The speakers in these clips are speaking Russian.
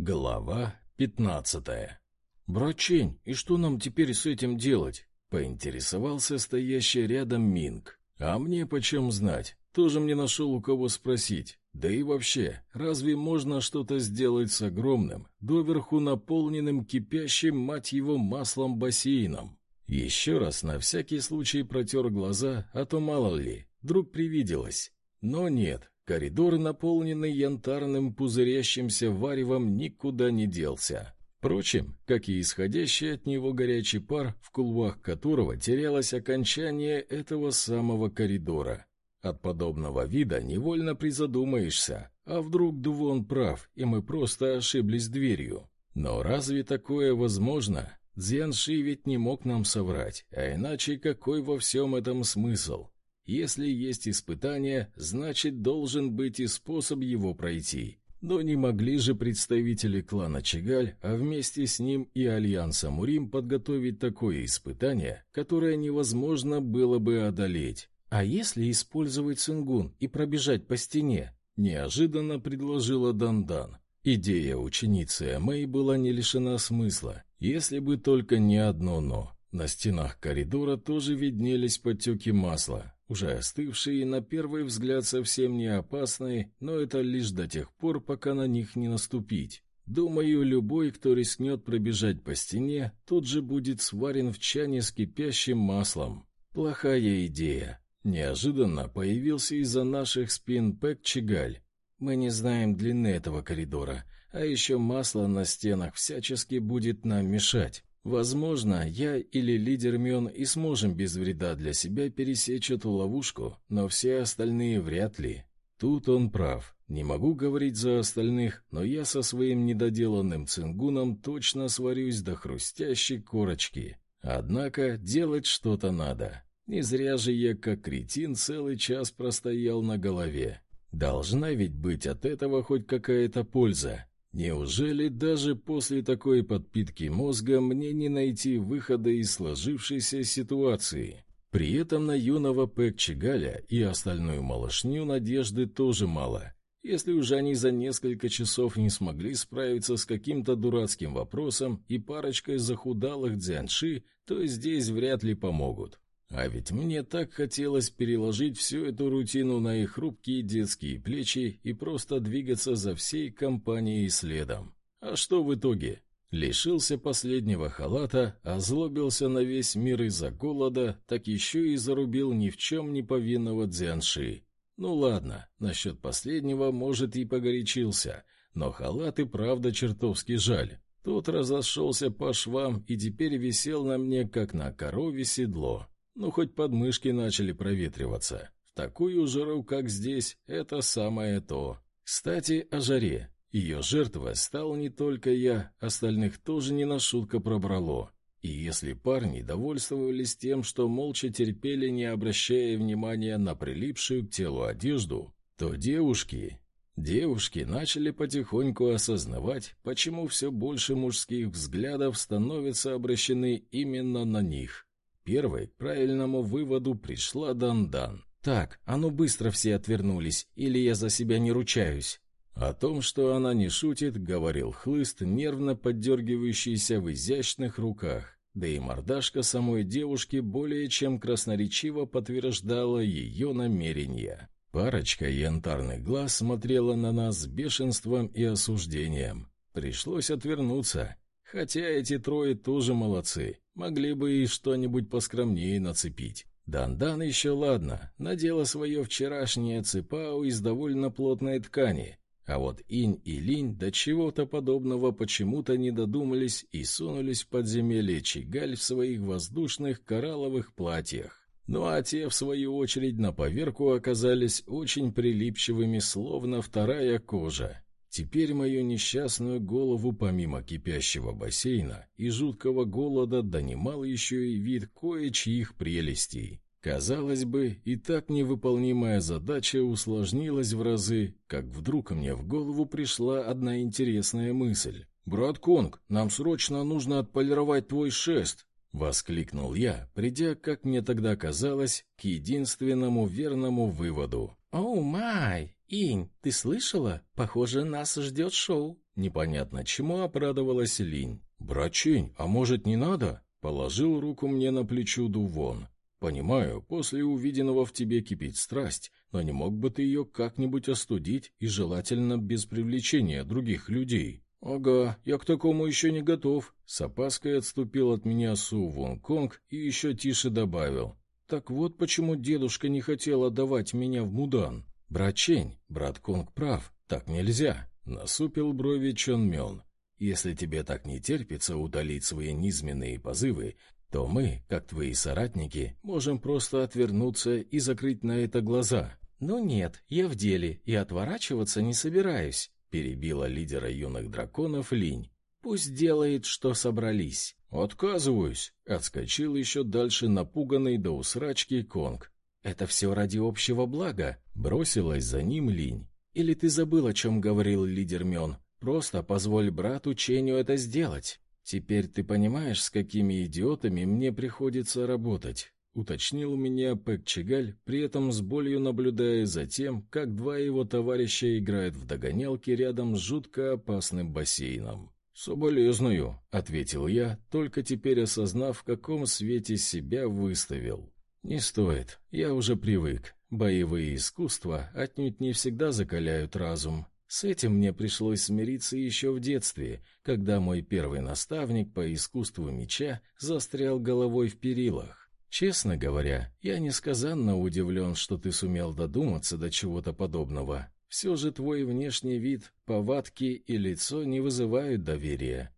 Глава пятнадцатая. «Брачень, и что нам теперь с этим делать?» — поинтересовался стоящий рядом Минг. «А мне почем знать? Тоже мне нашел у кого спросить. Да и вообще, разве можно что-то сделать с огромным, доверху наполненным кипящим, мать его, маслом бассейном?» Еще раз на всякий случай протер глаза, а то мало ли, вдруг привиделось. Но нет, Коридор, наполненный янтарным пузырящимся варевом, никуда не делся. Впрочем, как и исходящий от него горячий пар, в кулвах которого терялось окончание этого самого коридора. От подобного вида невольно призадумаешься, а вдруг Дувон прав, и мы просто ошиблись дверью. Но разве такое возможно? Дзянши ведь не мог нам соврать, а иначе какой во всем этом смысл? Если есть испытание, значит, должен быть и способ его пройти. Но не могли же представители клана Чигаль, а вместе с ним и Альянса Мурим подготовить такое испытание, которое невозможно было бы одолеть. А если использовать цингун и пробежать по стене? Неожиданно предложила Дандан. Идея ученицы Мэй была не лишена смысла, если бы только не одно «но». На стенах коридора тоже виднелись потеки масла, уже остывшие на первый взгляд совсем не опасные, но это лишь до тех пор, пока на них не наступить. Думаю, любой, кто рискнет пробежать по стене, тут же будет сварен в чане с кипящим маслом. Плохая идея. Неожиданно появился из-за наших спин Пэк Чигаль. Мы не знаем длины этого коридора, а еще масло на стенах всячески будет нам мешать. Возможно, я или лидер Мён и сможем без вреда для себя пересечь эту ловушку, но все остальные вряд ли. Тут он прав. Не могу говорить за остальных, но я со своим недоделанным цингуном точно сварюсь до хрустящей корочки. Однако делать что-то надо. Не зря же я, как кретин, целый час простоял на голове. Должна ведь быть от этого хоть какая-то польза. Неужели даже после такой подпитки мозга мне не найти выхода из сложившейся ситуации? При этом на юного Пэк Чигаля и остальную малышню надежды тоже мало. Если уже они за несколько часов не смогли справиться с каким-то дурацким вопросом и парочкой захудалых дзянши, то здесь вряд ли помогут. А ведь мне так хотелось переложить всю эту рутину на их хрупкие детские плечи и просто двигаться за всей компанией следом. А что в итоге? Лишился последнего халата, озлобился на весь мир из-за голода, так еще и зарубил ни в чем не повинного Дзянши. Ну ладно, насчет последнего, может, и погорячился, но халат и правда чертовски жаль. Тот разошелся по швам и теперь висел на мне, как на корове седло. Ну, хоть подмышки начали проветриваться. В такую жару, как здесь, это самое то. Кстати, о жаре. Ее жертва стал не только я, остальных тоже не на шутка пробрало. И если парни довольствовались тем, что молча терпели, не обращая внимания на прилипшую к телу одежду, то девушки... Девушки начали потихоньку осознавать, почему все больше мужских взглядов становятся обращены именно на них. Первой к правильному выводу пришла Дандан. «Так, а ну быстро все отвернулись, или я за себя не ручаюсь». О том, что она не шутит, говорил хлыст, нервно поддергивающийся в изящных руках. Да и мордашка самой девушки более чем красноречиво подтверждала ее намерения. Парочка янтарных глаз смотрела на нас с бешенством и осуждением. Пришлось отвернуться. Хотя эти трое тоже молодцы, могли бы и что-нибудь поскромнее нацепить. Дандан еще ладно, надела свое вчерашнее цепау из довольно плотной ткани, а вот инь и линь до чего-то подобного почему-то не додумались и сунулись в подземелье Чигаль в своих воздушных коралловых платьях. Ну а те, в свою очередь, на поверку оказались очень прилипчивыми, словно вторая кожа. Теперь мою несчастную голову помимо кипящего бассейна и жуткого голода донимал еще и вид кое-чьих прелестей. Казалось бы, и так невыполнимая задача усложнилась в разы, как вдруг мне в голову пришла одна интересная мысль. «Брат Конг, нам срочно нужно отполировать твой шест!» — воскликнул я, придя, как мне тогда казалось, к единственному верному выводу. «Оу, май! Инь, ты слышала? Похоже, нас ждет шоу!» Непонятно чему обрадовалась Линь. «Брачень, а может, не надо?» Положил руку мне на плечо Дувон. «Понимаю, после увиденного в тебе кипит страсть, но не мог бы ты ее как-нибудь остудить и желательно без привлечения других людей?» «Ага, я к такому еще не готов». С опаской отступил от меня Су Вон Конг и еще тише добавил. «Так вот почему дедушка не хотел отдавать меня в Мудан. Брат Чень, брат Конг прав, так нельзя». Насупил брови Чон Мён. «Если тебе так не терпится утолить свои низменные позывы, то мы, как твои соратники, можем просто отвернуться и закрыть на это глаза. «Ну нет, я в деле и отворачиваться не собираюсь», — перебила лидера юных драконов Линь. «Пусть делает, что собрались». «Отказываюсь», — отскочил еще дальше напуганный до усрачки Конг. «Это все ради общего блага», — бросилась за ним Линь. «Или ты забыл, о чем говорил лидер Мён? Просто позволь брату Ченю это сделать. Теперь ты понимаешь, с какими идиотами мне приходится работать уточнил у меня Пэк Чигаль, при этом с болью наблюдая за тем, как два его товарища играют в догонялки рядом с жутко опасным бассейном. «Соболезную», — ответил я, только теперь осознав, в каком свете себя выставил. «Не стоит, я уже привык. Боевые искусства отнюдь не всегда закаляют разум. С этим мне пришлось смириться еще в детстве, когда мой первый наставник по искусству меча застрял головой в перилах. Честно говоря, я несказанно удивлен, что ты сумел додуматься до чего-то подобного. Все же твой внешний вид, повадки и лицо не вызывают доверия.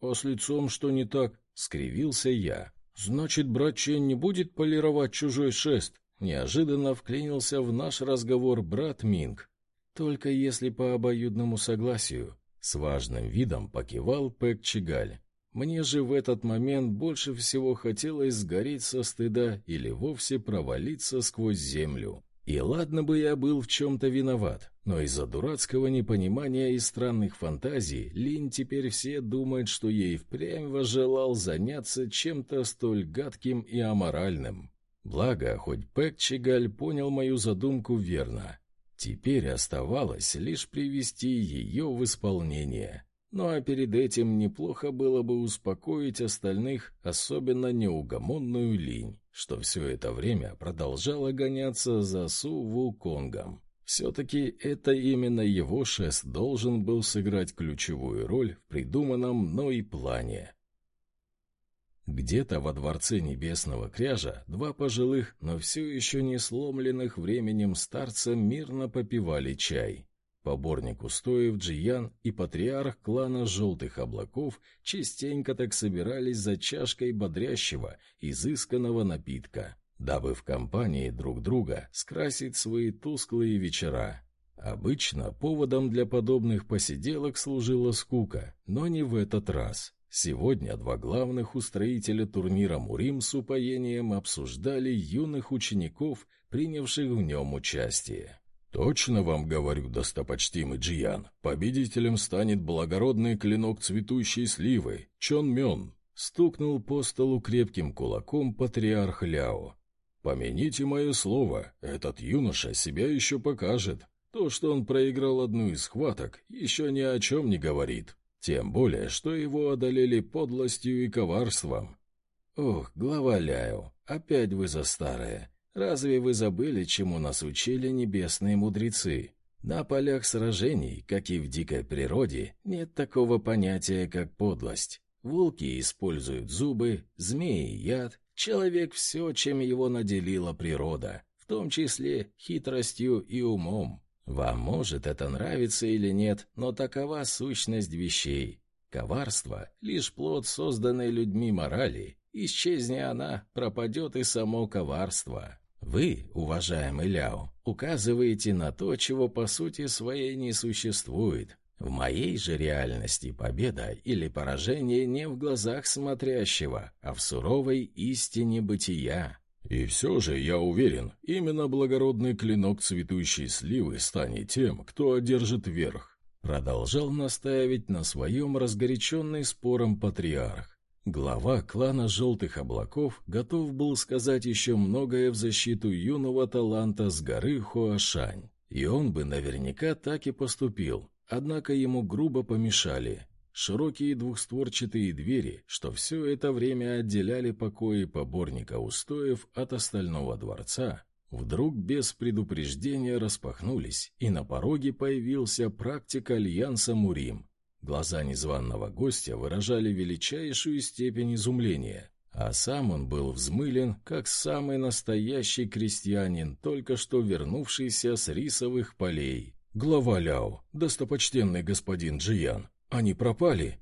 А с лицом что не так? скривился я. Значит, брат Чен не будет полировать чужой шест? Неожиданно вклинился в наш разговор брат Минг. Только если по обоюдному согласию. С важным видом покивал Пэк Чигаль. Мне же в этот момент больше всего хотелось сгореть со стыда или вовсе провалиться сквозь землю. И ладно бы я был в чем-то виноват, но из-за дурацкого непонимания и странных фантазий Лин теперь все думают, что ей впрямь возжелал заняться чем-то столь гадким и аморальным. Благо, хоть Пэк Чигаль понял мою задумку верно. Теперь оставалось лишь привести ее в исполнение. Ну а перед этим неплохо было бы успокоить остальных, особенно неугомонную линь, что все это время продолжала гоняться за Су Вуконгом. Все-таки это именно его шест должен был сыграть ключевую роль в придуманном мной плане. Где-то во дворце Небесного Кряжа два пожилых, но все еще не сломленных временем старца мирно попивали чай. Поборник устоев Джиян и патриарх клана Желтых Облаков частенько так собирались за чашкой бодрящего, изысканного напитка, дабы в компании друг друга скрасить свои тусклые вечера. Обычно поводом для подобных посиделок служила скука, но не в этот раз. Сегодня два главных устроителя турнира Мурим с упоением обсуждали юных учеников, принявших в нем участие. «Точно вам говорю, достопочтимый Джиян, победителем станет благородный клинок цветущей сливы, Чон Мён», стукнул по столу крепким кулаком патриарх Ляо. «Помяните мое слово, этот юноша себя еще покажет. То, что он проиграл одну из схваток, еще ни о чем не говорит. Тем более, что его одолели подлостью и коварством». «Ох, глава Ляо, опять вы за старое. Разве вы забыли, чему нас учили небесные мудрецы? На полях сражений, как и в дикой природе, нет такого понятия, как подлость. Волки используют зубы, змеи — яд, человек — все, чем его наделила природа, в том числе хитростью и умом. Вам может это нравиться или нет, но такова сущность вещей. Коварство — лишь плод созданной людьми морали. Исчезни она, пропадет и само коварство. Вы, уважаемый Ляо, указываете на то, чего по сути своей не существует. В моей же реальности победа или поражение не в глазах смотрящего, а в суровой истине бытия. И все же, я уверен, именно благородный клинок цветущей сливы станет тем, кто одержит верх. Продолжал настаивать на своем разгоряченный спором патриарх. Глава клана «Желтых облаков» готов был сказать еще многое в защиту юного таланта с горы Хуашань. И он бы наверняка так и поступил. однако ему грубо помешали. Широкие двухстворчатые двери, что все это время отделяли покои поборника устоев от остального дворца, вдруг без предупреждения распахнулись, и на пороге появился практик Альянса Мурим. Глаза незваного гостя выражали величайшую степень изумления, а сам он был взмылен, как самый настоящий крестьянин, только что вернувшийся с рисовых полей. «Глава Ляо, достопочтенный господин Джиян, они пропали?»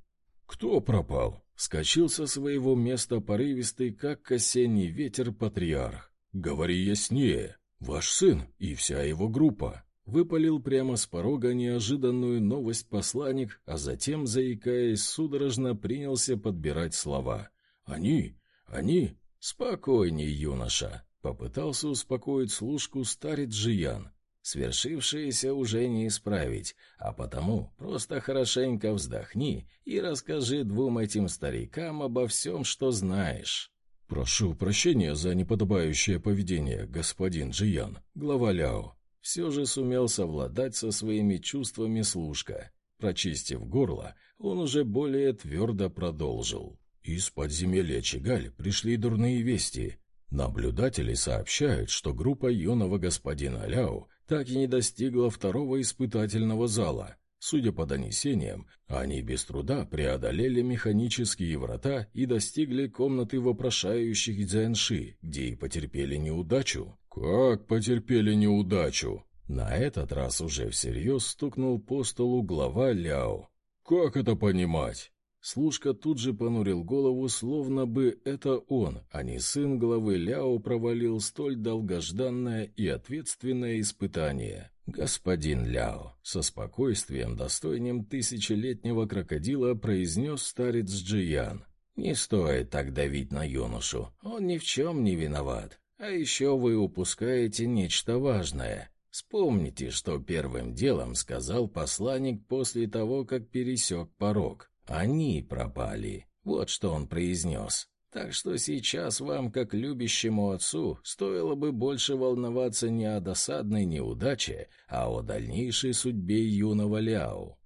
«Кто пропал?» Скочил со своего места порывистый, как осенний ветер, патриарх. «Говори яснее. Ваш сын и вся его группа». Выпалил прямо с порога неожиданную новость посланник, а затем, заикаясь, судорожно принялся подбирать слова. «Они? Они?» «Спокойней, юноша!» — попытался успокоить служку старец Джиян. Свершившееся уже не исправить, а потому просто хорошенько вздохни и расскажи двум этим старикам обо всем, что знаешь. «Прошу прощения за неподобающее поведение, господин Джиян, глава Ляо». Все же сумел совладать со своими чувствами служка. Прочистив горло, он уже более твердо продолжил. «Из подземелья Чигаль пришли дурные вести. Наблюдатели сообщают, что группа юного господина Ляо так и не достигла второго испытательного зала. Судя по донесениям, они без труда преодолели механические врата и достигли комнаты вопрошающих дзянши, где и потерпели неудачу. «Как потерпели неудачу?» На этот раз уже всерьез стукнул по столу глава Ляо. «Как это понимать?» Служка тут же понурил голову, словно бы это он, а не сын главы Ляо, провалил столь долгожданное и ответственное испытание. «Господин Ляо», — со спокойствием, достойным тысячелетнего крокодила, произнес старец Джиян. «Не стоит так давить на юношу, он ни в чем не виноват. А еще вы упускаете нечто важное. Вспомните, что первым делом сказал посланник после того, как пересек порог. Они пропали. Вот что он произнес. Так что сейчас вам, как любящему отцу, стоило бы больше волноваться не о досадной неудаче, а о дальнейшей судьбе юного Ляо.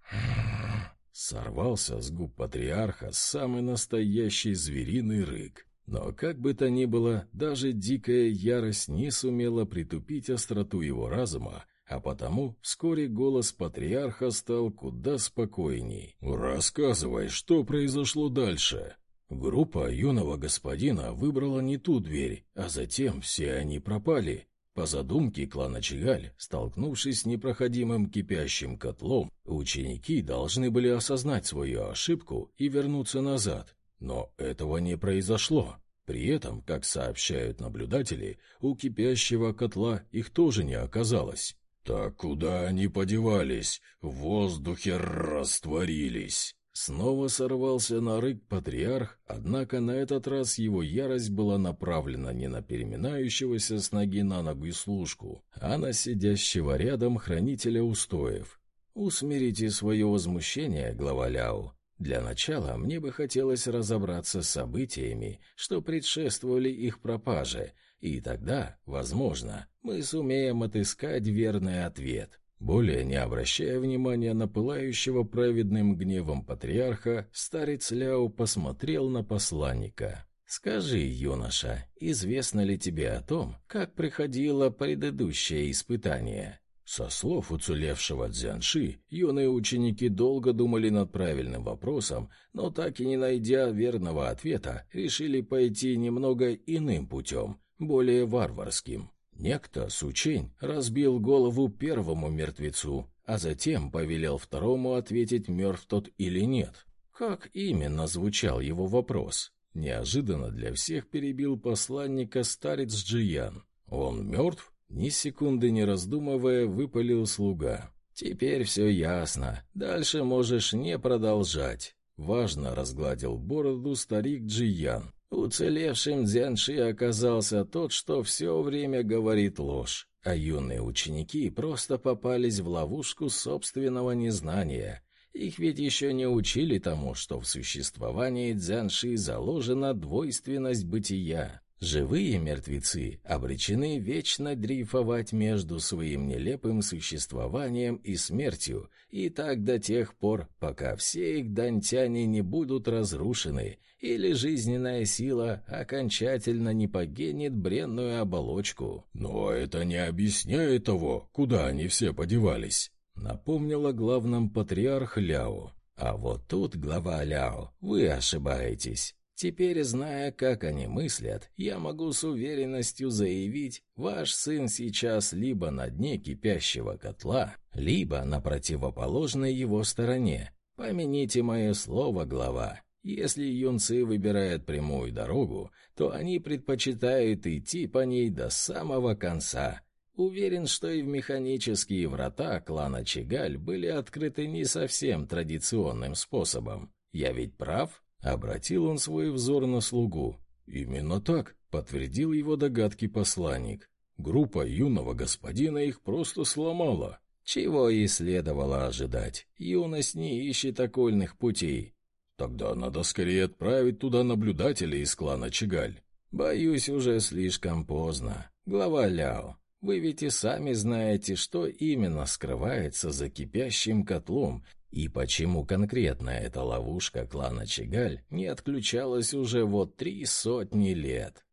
Сорвался с губ патриарха самый настоящий звериный рык. Но как бы то ни было, даже дикая ярость не сумела притупить остроту его разума, а потому вскоре голос патриарха стал куда спокойней. «Рассказывай, что произошло дальше?» Группа юного господина выбрала не ту дверь, а затем все они пропали. По задумке клана Чигаль, столкнувшись с непроходимым кипящим котлом, ученики должны были осознать свою ошибку и вернуться назад. Но этого не произошло. При этом, как сообщают наблюдатели, у кипящего котла их тоже не оказалось. «Так куда они подевались? В воздухе растворились!» Снова сорвался на рык патриарх, однако на этот раз его ярость была направлена не на переминающегося с ноги на ногу служку, а на сидящего рядом хранителя устоев. «Усмирите свое возмущение, глава Ляо. Для начала мне бы хотелось разобраться с событиями, что предшествовали их пропаже, и тогда, возможно, мы сумеем отыскать верный ответ. Более не обращая внимания на пылающего праведным гневом патриарха, старец Ляо посмотрел на посланника. «Скажи, юноша, известно ли тебе о том, как приходило предыдущее испытание?» Со слов уцелевшего Дзянши, юные ученики долго думали над правильным вопросом, но так и не найдя верного ответа, решили пойти немного иным путем, более варварским. Некто, Сучень, разбил голову первому мертвецу, а затем повелел второму ответить, мертв тот или нет. Как именно звучал его вопрос? Неожиданно для всех перебил посланника старец Джиян. «Он мертв?» Ни секунды не раздумывая, выпалил слуга. «Теперь все ясно. Дальше можешь не продолжать». Важно разгладил бороду старик Джиян. Уцелевшим Дзянши оказался тот, что все время говорит ложь, а юные ученики просто попались в ловушку собственного незнания. Их ведь еще не учили тому, что в существовании Дзянши заложена двойственность бытия. Живые мертвецы обречены вечно дрейфовать между своим нелепым существованием и смертью, и так до тех пор, пока все их дантяне не будут разрушены, или жизненная сила окончательно не погенет бренную оболочку. «Но это не объясняет того, куда они все подевались», — напомнила главном патриарх Ляо. «А вот тут, глава Ляо, вы ошибаетесь». Теперь, зная, как они мыслят, я могу с уверенностью заявить, ваш сын сейчас либо на дне кипящего котла, либо на противоположной его стороне. Помяните мое слово, глава. Если юнцы выбирают прямую дорогу, то они предпочитают идти по ней до самого конца. Уверен, что и в механические врата клана Чигаль были открыты не совсем традиционным способом. Я ведь прав? Обратил он свой взор на слугу. «Именно так», — подтвердил его догадки посланник. «Группа юного господина их просто сломала». Чего и следовало ожидать. Юность не ищет окольных путей. Тогда надо скорее отправить туда наблюдателей из клана Чигаль. Боюсь, уже слишком поздно. Глава Ляо, вы ведь и сами знаете, что именно скрывается за кипящим котлом и почему конкретно эта ловушка клана Чигаль не отключалась уже вот три сотни лет?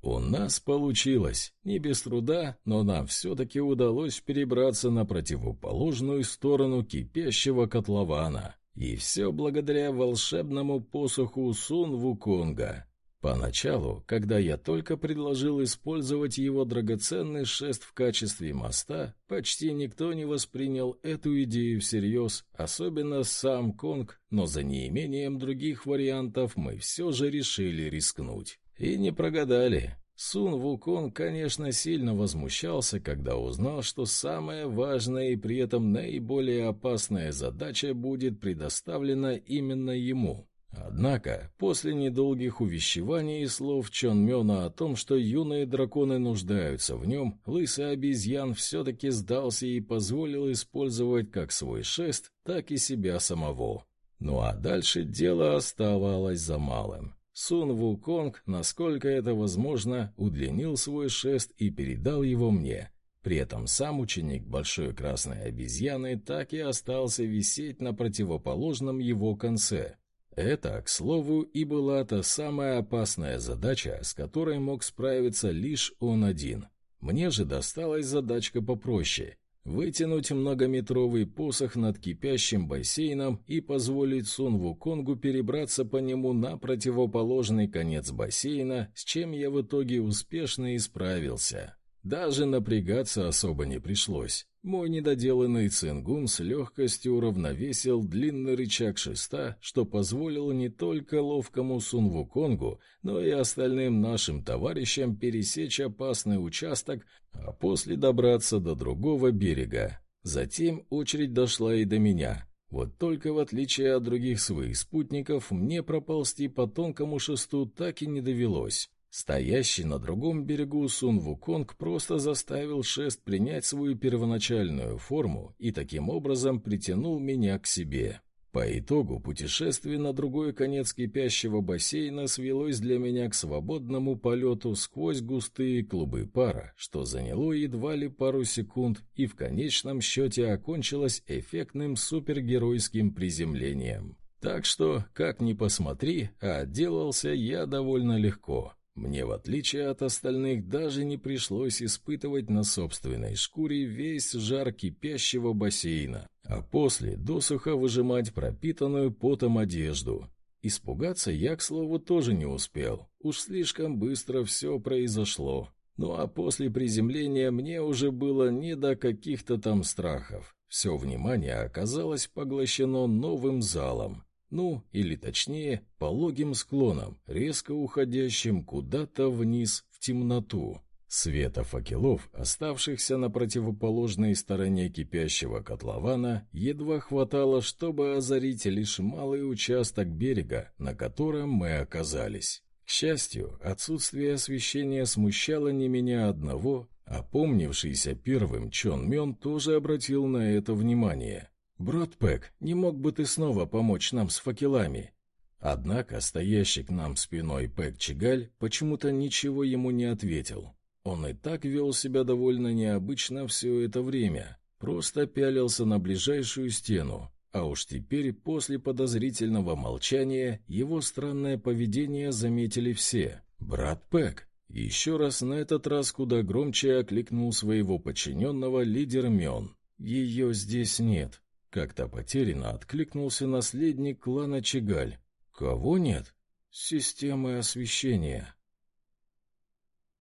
У нас получилось. Не без труда, но нам все-таки удалось перебраться на противоположную сторону кипящего котлована. И все благодаря волшебному посоху Сун Вуконга. Поначалу, когда я только предложил использовать его драгоценный шест в качестве моста, почти никто не воспринял эту идею всерьез, особенно сам Конг, но за неимением других вариантов мы все же решили рискнуть. И не прогадали. Сун Вукон, конечно, сильно возмущался, когда узнал, что самая важная и при этом наиболее опасная задача будет предоставлена именно ему. Однако, после недолгих увещеваний и слов Чон Мёна о том, что юные драконы нуждаются в нем, лысый обезьян все-таки сдался и позволил использовать как свой шест, так и себя самого. Ну а дальше дело оставалось за малым. Сун Вуконг, насколько это возможно, удлинил свой шест и передал его мне. При этом сам ученик Большой Красной Обезьяны так и остался висеть на противоположном его конце — это, к слову, и была та самая опасная задача, с которой мог справиться лишь он один. Мне же досталась задачка попроще — вытянуть многометровый посох над кипящим бассейном и позволить Сун Вуконгу перебраться по нему на противоположный конец бассейна, с чем я в итоге успешно и справился. Даже напрягаться особо не пришлось. Мой недоделанный цингун с легкостью уравновесил длинный рычаг шеста, что позволило не только ловкому Сунвуконгу, но и остальным нашим товарищам пересечь опасный участок, а после добраться до другого берега. Затем очередь дошла и до меня. Вот только в отличие от других своих спутников, мне проползти по тонкому шесту так и не довелось. Стоящий на другом берегу Сун Вуконг просто заставил шест принять свою первоначальную форму и таким образом притянул меня к себе. По итогу путешествие на другой конец кипящего бассейна свелось для меня к свободному полету сквозь густые клубы пара, что заняло едва ли пару секунд и в конечном счете окончилось эффектным супергеройским приземлением. Так что, как ни посмотри, а отделался я довольно легко. Мне, в отличие от остальных, даже не пришлось испытывать на собственной шкуре весь жар кипящего бассейна, а после досуха выжимать пропитанную потом одежду. Испугаться я, к слову, тоже не успел. Уж слишком быстро все произошло. Ну а после приземления мне уже было не до каких-то там страхов. Все внимание оказалось поглощено новым залом. Ну, или точнее, пологим склоном, резко уходящим куда-то вниз в темноту. Света факелов, оставшихся на противоположной стороне кипящего котлована, едва хватало, чтобы озарить лишь малый участок берега, на котором мы оказались. К счастью, отсутствие освещения смущало не меня одного, а помнившийся первым Чон Мён тоже обратил на это внимание. «Брат Пэк, не мог бы ты снова помочь нам с факелами?» Однако стоящий к нам спиной Пэк Чигаль почему-то ничего ему не ответил. Он и так вел себя довольно необычно все это время, просто пялился на ближайшую стену, а уж теперь, после подозрительного молчания, его странное поведение заметили все. «Брат Пэк!» Еще раз на этот раз куда громче окликнул своего подчиненного лидер Мён. «Ее здесь нет». Как-то потерянно откликнулся наследник клана Чигаль. «Кого нет?» «Системы освещения».